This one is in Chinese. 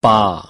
八